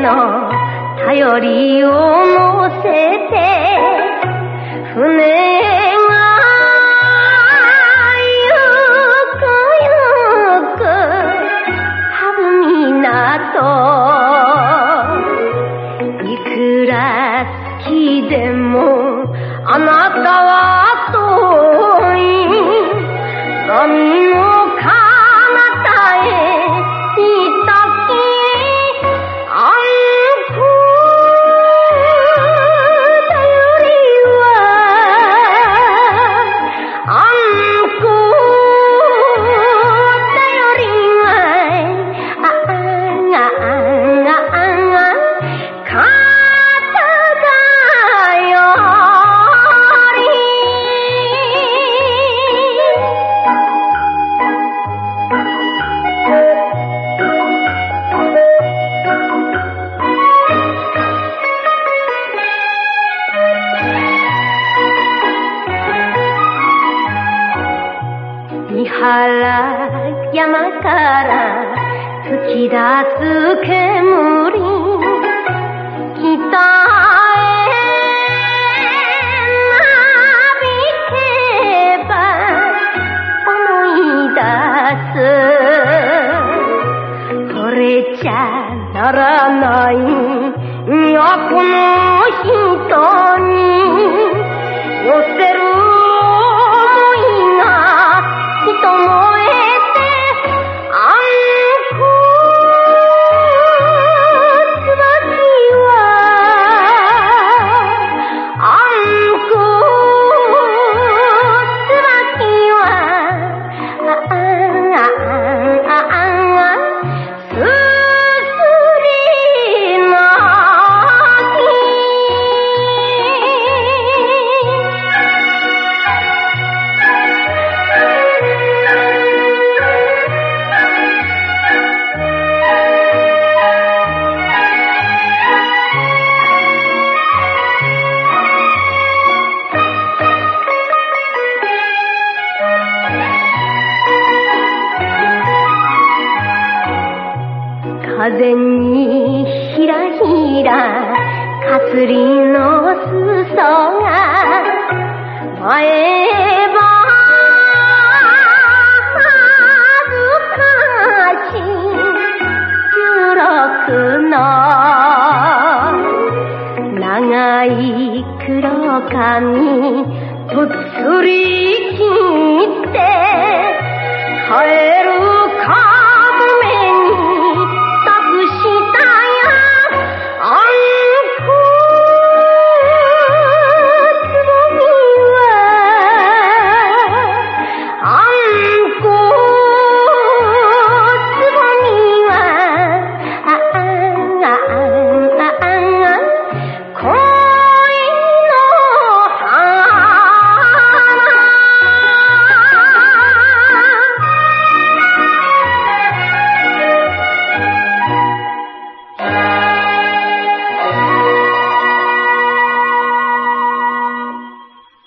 の頼りを乗せて船がゆくゆく春港。いくら好きでもあなた山から突き出す煙北へなびけば思い出す。惚れちゃならない。いやこの人に風にひらひらかすりの裾が前歯恥ずかしい十六の長い黒髪とっつり切って帰